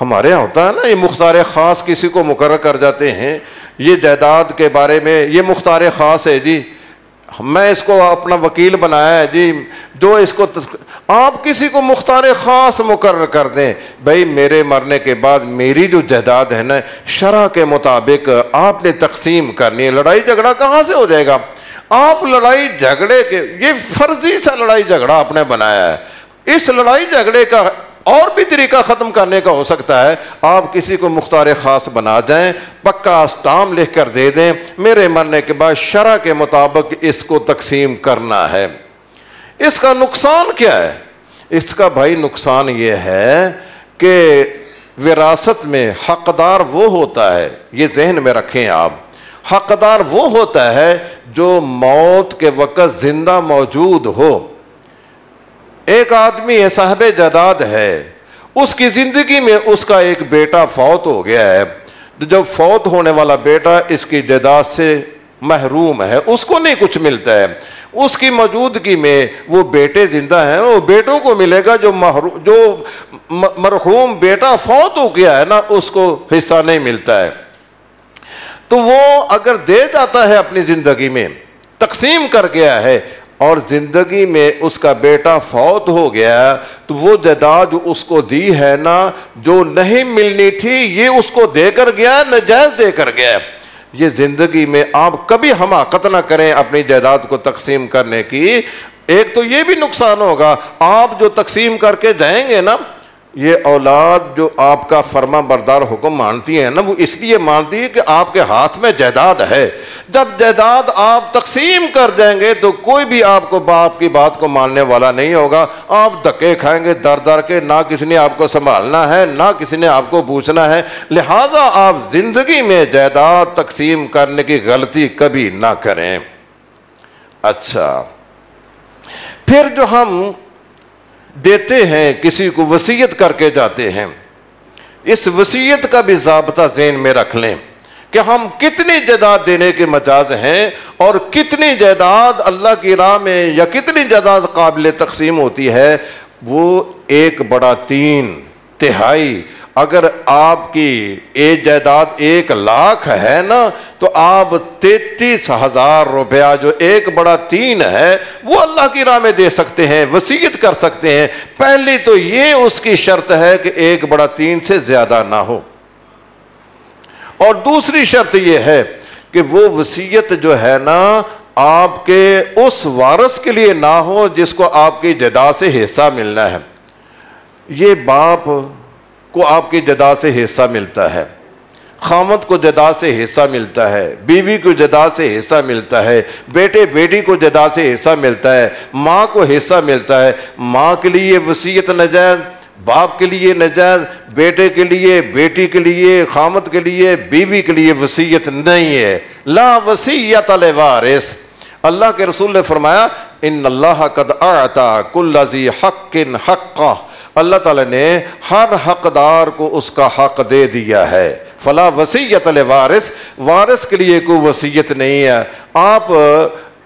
ہمارے یہاں ہوتا ہے نا، یہ مختار خاص کسی کو مقرر کر جاتے ہیں، یہ جائیداد کے بارے میں یہ مختار خاص ہے جی۔ میں اس کو اپنا وکیل بنایا ہے جی جو اس کو آپ کسی کو مختار خاص مقرر کر دیں، بھائی میرے مرنے کے بعد میری جو جائیداد ہے نا، شرح کے مطابق آپ نے تقسیم کرنی ہے۔ لڑائی جھگڑا کہاں سے ہو جائے گا؟ آپ لڑائی جھگڑے کے، یہ فرضی سا لڑائی جھگڑا آپ نے بنایا ہے۔ اس لڑائی جھگڑے کا اور بھی طریقہ ختم کرنے کا ہو سکتا ہے۔ آپ کسی کو مختار خاص بنا جائیں پکا اسٹام لکھ کر دے دیں۔ میرے مرنے کے بعد شرح کے مطابق اس کو تقسیم کرنا ہے۔ اس کا نقصان کیا ہے؟ اس کا بھائی نقصان یہ ہے کہ وراثت میں حقدار وہ ہوتا ہے، یہ ذہن میں رکھیں آپ۔ حقدار وہ ہوتا ہے جو موت کے وقت زندہ موجود ہو۔ ایک آدمی ہے، صاحب جداد ہے۔ اس کی زندگی میں اس کا ایک بیٹا فوت ہو گیا ہے۔ جب فوت ہونے والا بیٹا اس کی جائیداد سے محروم ہے، اس کو نہیں کچھ ملتا ہے۔ اس کی موجودگی میں وہ بیٹے زندہ ہیں، وہ بیٹوں کو ملے گا۔ جو محروم جو مرحوم بیٹا فوت ہو گیا ہے نا، اس کو حصہ نہیں ملتا ہے۔ تو وہ اگر دے جاتا ہے اپنی زندگی میں، تقسیم کر گیا ہے اور زندگی میں اس کا بیٹا فوت ہو گیا تو وہ جائیداد اس کو دی ہے نا جو نہیں ملنی تھی، یہ اس کو دے کر گیا، نجائز دے کر گیا۔ یہ زندگی میں آپ کبھی حماقت نہ کریں اپنی جائیداد کو تقسیم کرنے کی۔ ایک تو یہ بھی نقصان ہوگا، آپ جو تقسیم کر کے جائیں گے نا یہ اولاد جو آپ کا فرما بردار حکم مانتی ہے نا، وہ اس لیے مانتی ہے کہ آپ کے ہاتھ میں جائیداد ہے۔ جب جائیداد آپ تقسیم کر دیں گے تو کوئی بھی آپ کو باپ کی بات کو ماننے والا نہیں ہوگا۔ آپ دھکے کھائیں گے، در در کے نہ کسی نے آپ کو سنبھالنا ہے، نہ کسی نے آپ کو پوچھنا ہے۔ لہذا آپ زندگی میں جائیداد تقسیم کرنے کی غلطی کبھی نہ کریں۔ اچھا۔ پھر جو ہم دیتے ہیں، کسی کو وسیعت کر کے جاتے ہیں۔ اس وسیعت کا بھی ضابطہ ذہن میں رکھ لیں کہ ہم کتنی جائیداد دینے کے مجاز ہیں اور کتنی جائیداد اللہ کی راہ میں یا کتنی جائیداد قابل تقسیم ہوتی ہے۔ وہ ایک بڑا تین، تہائی اگر آپ کی ایک جائیداد ایک لاکھ ہے نا، تو آپ تینتیس ہزار روپیہ جو ایک بڑا تین ہے، وہ اللہ کی راہ میں دے سکتے ہیں، وسیعت کر سکتے ہیں۔ پہلی تو یہ اس کی شرط ہے کہ ایک بڑا تین سے زیادہ نہ ہو۔ اور دوسری شرط یہ ہے کہ وہ وسیعت جو ہے نا، آپ کے اس وارث کے لیے نہ ہو جس کو آپ کی جدا سے حصہ ملنا ہے۔ یہ باپ کو آپ کی جدا سے حصہ ملتا ہے۔ خامت کو جدا سے حصہ ملتا ہے۔ بیوی کو جدا سے حصہ ملتا ہے۔ بیٹے بیٹی کو جدا سے حصہ ملتا ہے۔ ماں کو حصہ ملتا ہے۔ ماں کے لیے وسیعت نجائز باپ کے لیے نجائز بیٹے کے لیے، بیٹی کے لیے خامت کے لیے، بیوی کے لیے وسیعت نہیں ہے۔ لا وسیعت الوارث اللہ کے رسول نے فرمایا، ان اللہ قد اعطا کل ذی حق حق اللہ تعالی نے ہر حقدار کو اس کا حق دے دیا ہے۔ فلا وسیعت الوارث وارث کے لیے کوئی وسیعت نہیں ہے۔ آپ،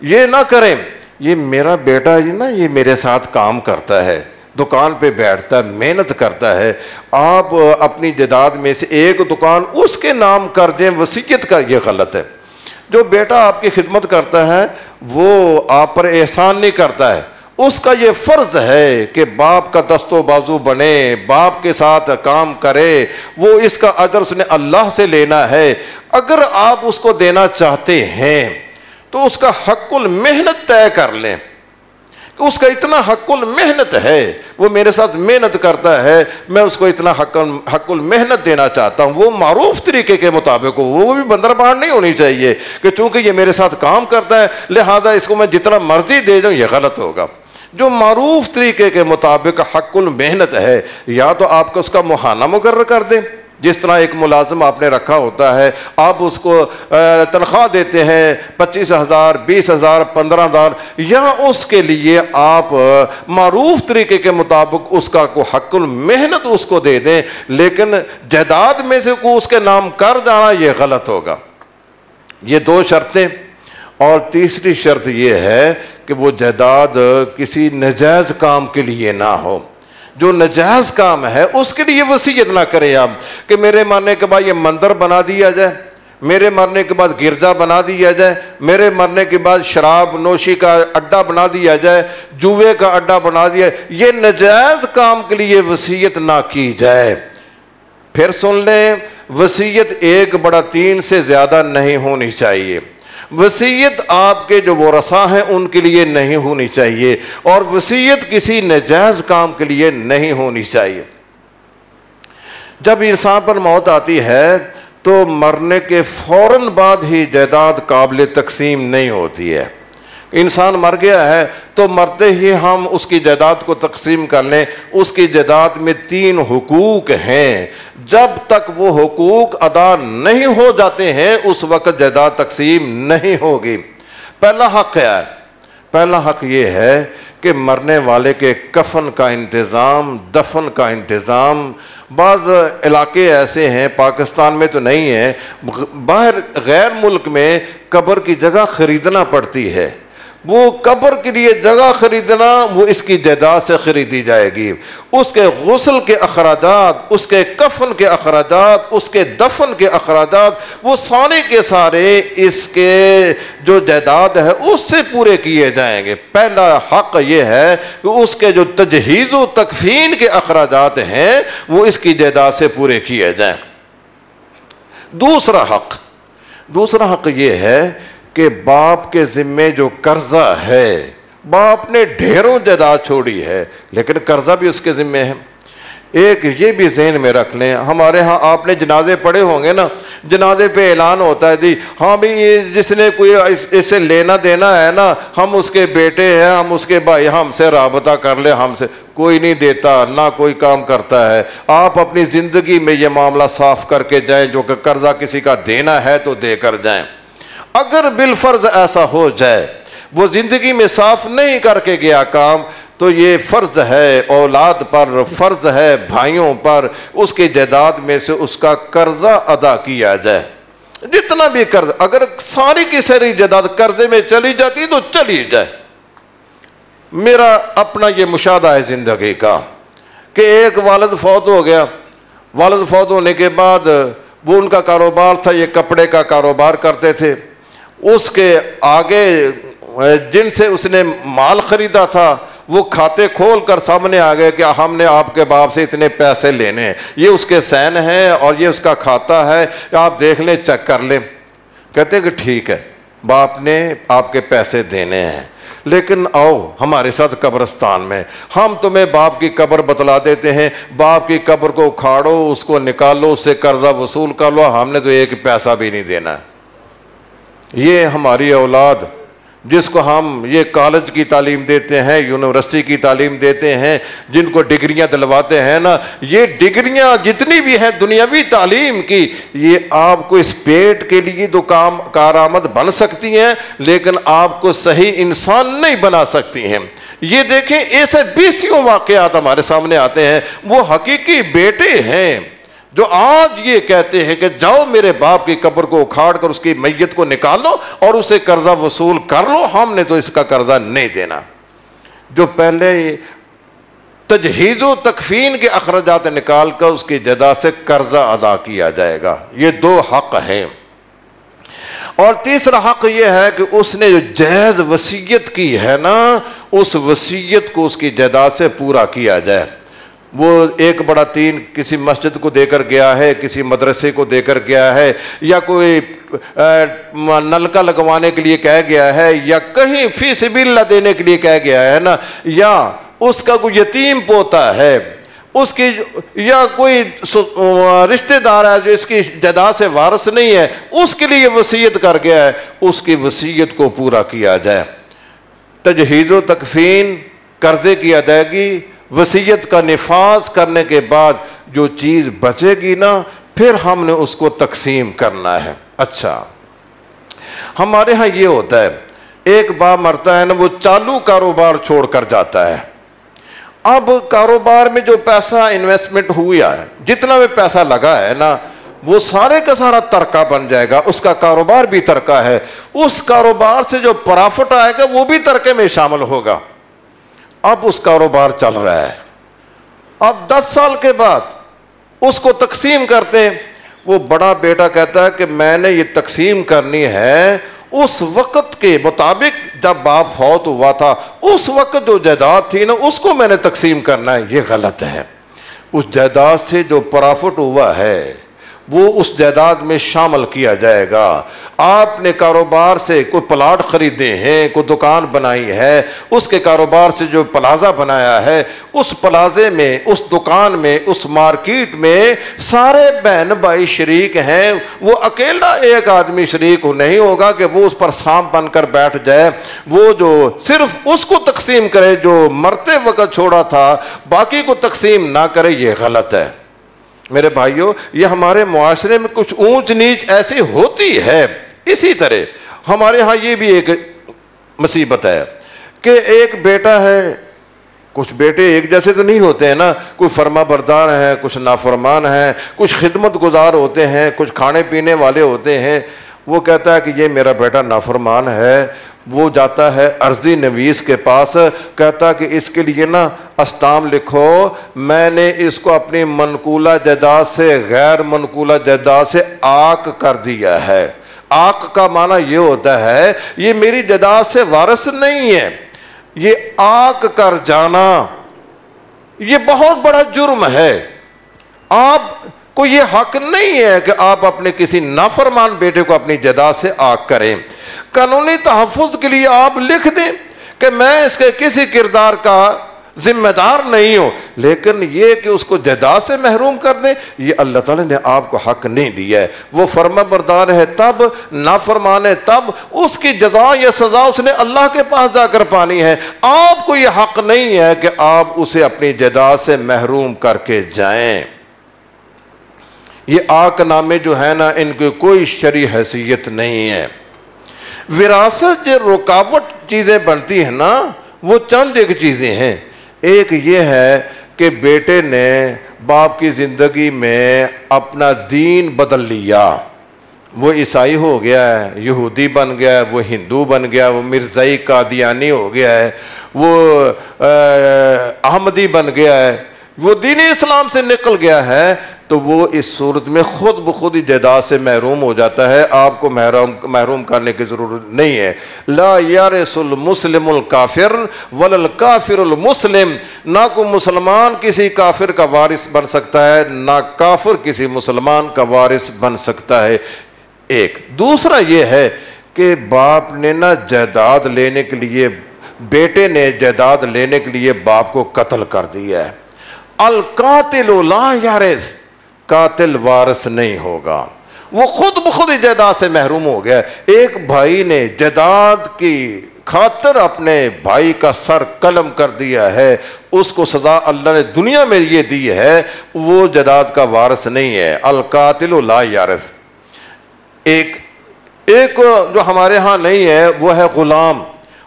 یہ نہ کریں۔ یہ میرا بیٹا جی نا، یہ میرے ساتھ کام کرتا ہے۔ دکان پہ بیٹھتا ہے محنت کرتا ہے۔ آپ اپنی جداد میں سے ایک دکان اس کے نام کر دیں وسیعت کا یہ غلط ہے۔ جو بیٹا آپ کی خدمت کرتا ہے، وہ آپ پر احسان نہیں کرتا ہے۔ اس کا یہ فرض ہے کہ باپ کا دست و بازو بنے، باپ کے ساتھ کام کرے، وہ اس کا اجر اس نے اللہ سے لینا ہے۔ اگر آپ اس کو دینا چاہتے ہیں، تو اس کا حق المحنت طے کر لیں۔ اس کا اتنا حق المحنت ہے، وہ میرے ساتھ محنت کرتا ہے، میں اس کو اتنا حق حق المحنت دینا چاہتا ہوں۔ وہ معروف طریقے کے مطابق ہو، وہ بھی بندر بار نہیں ہونی چاہیے کہ چونکہ یہ میرے ساتھ کام کرتا ہے، لہٰذا اس کو میں جتنا مرضی دے دوں، یہ غلط ہوگا۔ جو معروف طریقے کے مطابق حق المحنت ہے، یا تو آپ کو اس کا مہانہ مقرر کر دیں۔ جس طرح ایک ملازم آپ نے رکھا ہوتا ہے، آپ اس کو تنخواہ دیتے ہیں، پچیس ہزار، بیس ہزار، پندرہ ہزار، یا اس کے لیے آپ معروف طریقے کے مطابق اس کا کو حق المحنت اس کو دے دیں۔ لیکن جائیداد میں سے کو اس کے نام کر جانا یہ غلط ہوگا۔ یہ دو شرطیں۔ اور تیسری شرط یہ ہے کہ وہ جائیداد کسی نجائز کام کے لیے نہ ہو۔ جو نجائز کام ہے، اس کے لیے وسیعت نہ کریں آپ کہ میرے مرنے کے بعد یہ مندر بنا دیا جائے، میرے مرنے کے بعد گرجا بنا دیا جائے، میرے مرنے کے بعد شراب نوشی کا اڈا بنا دیا جائے جوے کا اڈا بنا دیا جائے، یہ نجائز کام کے لیے وسیعت نہ کی جائے۔ پھر سن لیں وسیعت ایک بڑا تین سے زیادہ نہیں ہونی چاہیے۔ وسیعت آپ کے جو وہ رسا ہیں ان کے لیے نہیں ہونی چاہیے اور وسیعت کسی نجائز کام کے لیے نہیں ہونی چاہیے۔ جب انسان پر موت آتی ہے تو مرنے کے فوراً بعد ہی جائیداد قابل تقسیم نہیں ہوتی ہے۔ انسان مر گیا ہے تو مرتے ہی ہم اس کی جائیداد کو تقسیم کر لیں۔ اس کی جائیداد میں تین حقوق ہیں۔ جب تک وہ حقوق ادا نہیں ہو جاتے ہیں، اس وقت جائیداد تقسیم نہیں ہوگی۔ پہلا حق کیا ہے؟ پہلا حق یہ ہے کہ مرنے والے کے کفن کا انتظام، دفن کا انتظام۔ بعض علاقے ایسے ہیں، پاکستان میں تو نہیں ہے، باہر غیر ملک میں قبر کی جگہ خریدنا پڑتی ہے۔ وہ قبر کے لیے جگہ خریدنا وہ اس کی جائیداد سے خریدی جائے گی۔ اس کے غسل کے اخراجات، اس کے کفن کے اخراجات، اس کے دفن کے اخراجات، وہ سارے کے سارے اس کے جو جائیداد ہے اس سے پورے کیے جائیں گے۔ پہلا حق یہ ہے کہ اس کے جو تجہیز و تکفین کے اخراجات ہیں وہ اس کی جائیداد سے پورے کیے جائیں۔ دوسرا حق دوسرا حق یہ ہے کہ باپ کے ذمے جو قرضہ ہے، باپ نے ڈھیروں جائیداد چھوڑی ہے، لیکن قرضہ بھی اس کے ذمے ہے۔ ایک یہ بھی ذہن میں رکھ لیں، ہمارے ہاں آپ نے جنازے پڑے ہوں گے نا، جنازے پہ اعلان ہوتا ہے جی ہاں بھی جس نے کوئی اس سے لینا دینا ہے نا، ہم اس کے بیٹے ہیں، ہم اس کے بھائی، ہم سے رابطہ کر لیں، ہم سے کوئی نہیں دیتا، نہ کوئی کام کرتا ہے۔ آپ اپنی زندگی میں یہ معاملہ صاف کر کے جائیں، جو کہ قرضہ کسی کا دینا ہے تو دے کر جائیں۔ اگر بالفرض ایسا ہو جائے، وہ زندگی میں صاف نہیں کر کے گیا کام، تو یہ فرض ہے، اولاد پر فرض ہے، بھائیوں پر، اس کی جائیداد میں سے اس کا قرضہ ادا کیا جائے۔ جتنا بھی قرض، اگر ساری کی ساری جائیداد قرضے میں چلی جاتی تو چلی جائے۔ میرا اپنا یہ مشاہدہ ہے زندگی کا کہ ایک والد فوت ہو گیا۔ والد فوت ہونے کے بعد وہ ان کا کاروبار تھا، یہ کپڑے کا کاروبار کرتے تھے۔ اس کے آگے جن سے اس نے مال خریدا تھا، وہ کھاتے کھول کر سامنے آ گئے کہ ہم نے آپ کے باپ سے اتنے پیسے لینے ہیں۔ یہ اس کے سین ہے اور یہ اس کا کھاتا ہے، آپ دیکھ لیں، چیک کر لیں۔ کہتے کہ ٹھیک ہے، باپ نے آپ کے پیسے دینے ہیں۔ لیکن آؤ، ہمارے ساتھ قبرستان میں۔ ہم تمہیں باپ کی قبر بتلا دیتے ہیں۔ باپ کی قبر کو اکھاڑو، اس کو نکالو، اس سے قرضہ وصول کر لو۔ ہم نے تو ایک پیسہ بھی نہیں دینا۔ یہ ہماری اولاد جس کو ہم یہ کالج کی تعلیم دیتے ہیں، یونیورسٹی کی تعلیم دیتے ہیں، جن کو ڈگریاں دلواتے ہیں نا، یہ ڈگریاں جتنی بھی ہیں دنیاوی تعلیم کی، یہ آپ کو اس پیٹ کے لیے تو کام، کارآمد بن سکتی ہیں، لیکن آپ کو صحیح انسان نہیں بنا سکتی ہیں۔ یہ دیکھیں ایسے بیسیوں واقعات ہمارے سامنے آتے ہیں، وہ حقیقی بیٹے ہیں۔ جو آج یہ کہتے ہیں کہ جاؤ میرے باپ کی قبر کو اکھاڑ کر اس کی میت کو نکالو اور اسے قرضہ وصول کر لو، ہم نے تو اس کا قرضہ نہیں دینا۔ جو پہلے تجہیز و تکفین کے اخراجات نکال کر اس کی جدا سے قرضہ ادا کیا جائے گا، یہ دو حق ہیں۔ اور تیسرا حق یہ ہے کہ اس نے جو جہیز وسیعت کی ہے نا، اس وسیعت کو اس کی جائیداد سے پورا کیا جائے۔ وہ ایک بڑا تین کسی مسجد کو دے کر گیا ہے، کسی مدرسے کو دے کر گیا ہے، یا کوئی نلکا لگوانے کے لیے کہہ گیا ہے، یا کہیں فی سبھی اللہ دینے کے لیے کہہ گیا ہے نا، یا اس کا کوئی یتیم پوتا ہے، اس کی، یا کوئی رشتہ دار ہے جو اس کی جائیداد سے وارث نہیں ہے، اس کے لیے وسیعت کر گیا ہے، اس کی وسیعت کو پورا کیا جائے۔ تجہیز و تکفین، قرضے کی ادائیگی وسیعت کا نفاذ کرنے کے بعد جو چیز بچے گی نا، پھر ہم نے اس کو تقسیم کرنا ہے۔ اچھا۔ ہمارے ہاں یہ ہوتا ہے، ایک باپ مرتا ہے نا، وہ چالو کاروبار چھوڑ کر جاتا ہے۔ اب کاروبار میں جو پیسہ انویسٹمنٹ ہوا ہے، جتنا بھی پیسہ لگا ہے نا، وہ سارے کا سارا ترکہ بن جائے گا۔ اس کا کاروبار بھی ترکہ ہے۔ اس کاروبار سے جو پرافٹ آئے گا، وہ بھی ترکے میں شامل ہوگا۔ اب اس کاروبار چل رہا ہے۔ اب دس سال کے بعد اس کو تقسیم کرتے ہیں۔ وہ بڑا بیٹا کہتا ہے کہ میں نے یہ تقسیم کرنی ہے۔ اس وقت کے مطابق جب باپ فوت ہوا تھا، اس وقت جو جائیداد تھی نا، اس کو میں نے تقسیم کرنا ہے۔ یہ غلط ہے۔ اس جائیداد سے جو پرافٹ ہوا ہے وہ اس جائیداد میں شامل کیا جائے گا۔ آپ نے کاروبار سے کوئی پلاٹ خریدے ہیں، کوئی دکان بنائی ہے، اس کے کاروبار سے جو پلازا بنایا ہے، اس پلازے میں، اس دکان میں، اس مارکیٹ میں سارے بہن بھائی شریک ہیں۔ وہ اکیلا ایک آدمی شریک نہیں ہوگا کہ وہ اس پر سانپ بن کر بیٹھ جائے۔ وہ جو صرف اس کو تقسیم کرے، جو مرتے وقت چھوڑا تھا، باقی کو تقسیم نہ کرے، یہ غلط ہے۔ میرے بھائیوں یہ ہمارے معاشرے میں کچھ اونچ نیچ ایسی ہوتی ہے۔ اسی طرح، ہمارے ہاں یہ بھی ایک مصیبت ہے کہ ایک بیٹا ہے، کچھ بیٹے ایک جیسے تو نہیں ہوتے ہیں نا؟ کوئی فرما بردار ہیں کچھ نافرمان ہیں کچھ خدمت گزار ہوتے ہیں، کچھ کھانے پینے والے ہوتے ہیں۔ وہ کہتا ہے کہ یہ میرا بیٹا نافرمان ہے، وہ جاتا ہے عرضی نویس کے پاس، کہتا کہ اس کے لیے نا استام لکھو، میں نے اس کو اپنی منقولہ جائیداد سے، غیر منقولہ جائیداد سے آک کر دیا ہے۔ آک کا معنی یہ ہوتا ہے، یہ میری جائیداد سے وارث نہیں ہے۔ یہ آک کر جانا، یہ بہت بڑا جرم ہے۔ آپ کو یہ حق نہیں ہے کہ آپ اپنے کسی نافرمان بیٹے کو اپنی جائیداد سے آگ کریں۔ قانونی تحفظ کے لیے آپ لکھ دیں کہ میں اس کے کسی کردار کا ذمہ دار نہیں ہوں، لیکن یہ کہ اس کو جائیداد سے محروم کر دیں، یہ اللہ تعالیٰ نے آپ کو حق نہیں دیا ہے۔ وہ فرما بردار ہے تب، نافرمان ہے تب، اس کی جزا یا سزا اس نے اللہ کے پاس جا کر پانی ہے۔ آپ کو یہ حق نہیں ہے کہ آپ اسے اپنی جائیداد سے محروم کر کے جائیں۔ یہ آک نامے جو ہے نا، ان کی کوئی شرع حیثیت نہیں ہے۔ وراثت جو رکاوٹ چیزیں بنتی ہیں نا، وہ چند ایک چیزیں ہیں۔ ایک یہ ہے کہ بیٹے نے باپ کی زندگی میں اپنا دین بدل لیا۔ وہ عیسائی ہو گیا ہے، یہودی بن گیا ہے، وہ ہندو بن گیا وہ مرزائی قادیانی ہو گیا ہے، وہ احمدی بن گیا ہے۔ وہ دین اسلام سے نکل گیا ہے، تو وہ اس صورت میں خود بخود ہی جائیداد سے محروم ہو جاتا ہے۔ آپ کو محروم محروم کرنے کی ضرورت نہیں ہے۔ لا یارس المسلم الکافر وللکافر المسلم۔ نہ کو مسلمان کسی کافر کا وارث بن سکتا ہے، نہ کافر کسی مسلمان کا وارث بن سکتا ہے۔ ایک۔ دوسرا یہ ہے کہ باپ نے نا جائیداد لینے کے لیے، بیٹے نے جائیداد لینے کے لیے باپ کو قتل کر دیا ہے۔ القاتل لا یارث قاتل وارث نہیں ہوگا۔ وہ خود بخود جائیداد سے محروم ہو گیا۔ ایک بھائی نے جائیداد کی خاطر اپنے بھائی کا سر قلم کر دیا ہے۔ اس کو سزا اللہ نے دنیا میں یہ دی ہے۔ وہ جداد کا وارث نہیں ہے۔ القاتل لا یارث ایک ایک جو ہمارے ہاں نہیں ہے، وہ ہے غلام۔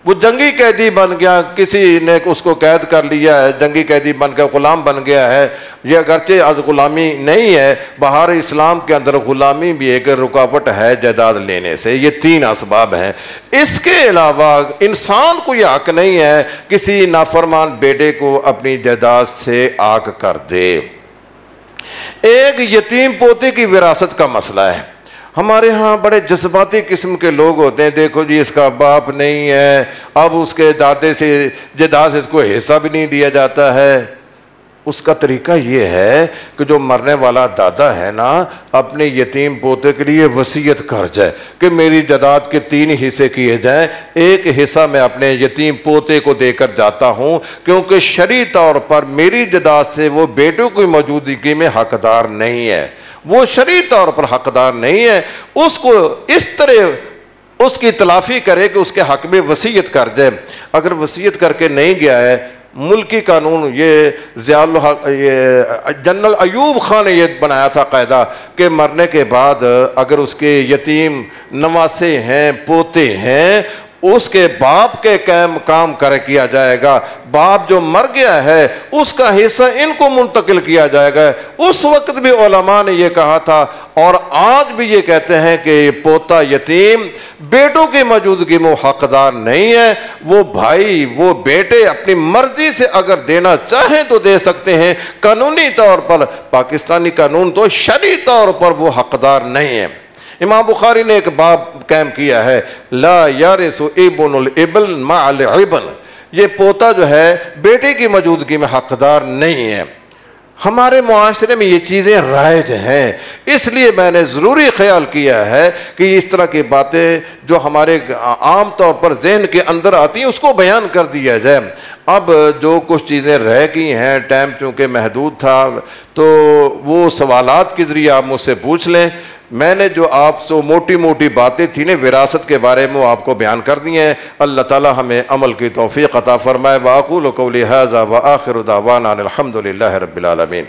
وہ جنگی قیدی بن گیا، کسی نے اس کو قید کر لیا ہے، جنگی قیدی بن کے غلام بن گیا ہے۔ یہ اگرچہ از غلامی نہیں ہے، بہار اسلام کے اندر غلامی بھی ایک رکاوٹ ہے جائیداد لینے سے۔ یہ تین اسباب ہیں۔ اس کے علاوہ انسان کو یہ حق نہیں ہے کسی نافرمان بیٹے کو اپنی جائیداد سے آگ کر دے۔ ایک یتیم پوتے کی وراثت کا مسئلہ ہے۔ ہمارے ہاں بڑے جذباتی قسم کے لوگ ہوتے ہیں۔ دیکھو جی اس کا باپ نہیں ہے۔ اب اس کے دادے سے جداد سے اس کو حصہ بھی نہیں دیا جاتا ہے۔ اس کا طریقہ یہ ہے کہ جو مرنے والا دادا ہے نا، اپنے یتیم پوتے کے لیے وسیعت کر جائے کہ میری جداد کے تین حصے کیے جائیں۔ ایک حصہ میں اپنے یتیم پوتے کو دے کر جاتا ہوں، کیونکہ شرعی طور پر میری جداد سے وہ بیٹوں کی موجودگی میں حقدار نہیں ہے۔ وہ شرعی طور پر حقدار نہیں ہے، اس کو اس طرح اس کی تلافی کرے کہ اس کے حق میں وسیعت کر دے۔ اگر وسیعت کر کے نہیں گیا ہے، ملکی قانون، یہ ضیاء یہ جنرل ایوب خان نے یہ بنایا تھا قاعدہ کہ مرنے کے بعد اگر اس کے یتیم نواسے ہیں، پوتے ہیں اس کے باپ کے کام کام کر کیا جائے گا۔ باپ جو مر گیا ہے، اس کا حصہ ان کو منتقل کیا جائے گا۔ اس وقت بھی علماء نے یہ کہا تھا، اور آج بھی یہ کہتے ہیں کہ پوتا یتیم بیٹوں کی موجودگی میں حقدار نہیں ہے۔ وہ بھائی، وہ بیٹے اپنی مرضی سے اگر دینا چاہیں تو دے سکتے ہیں۔ قانونی طور پر، پاکستانی قانون تو شرعی طور پر وہ حقدار نہیں ہے۔ امام بخاری نے ایک باب قائم کیا ہے، لا یارس ابن الابن مع الابن۔ یہ پوتا جو ہے، بیٹے کی موجودگی میں حقدار نہیں ہے۔ ہمارے معاشرے میں یہ چیزیں رائج ہیں۔ اس لیے میں نے ضروری خیال کیا ہے کہ اس طرح کی باتیں جو ہمارے عام طور پر ذہن کے اندر آتی ہیں، اس کو بیان کر دیا جائے۔ اب جو کچھ چیزیں رہ گئی ہیں، ٹائم چونکہ محدود تھا، تو وہ سوالات کے ذریعے آپ مجھ سے پوچھ لیں۔ میں نے جو آپ سے موٹی موٹی باتیں تھیں نا وراثت کے بارے میں وہ آپ کو بیان کر دی ہیں، اللہ تعالی ہمیں عمل کی توفیق عطا فرمائے۔ واقول و قولی حاضہ و آخر دعوانا الحمد للہ رب العالمین۔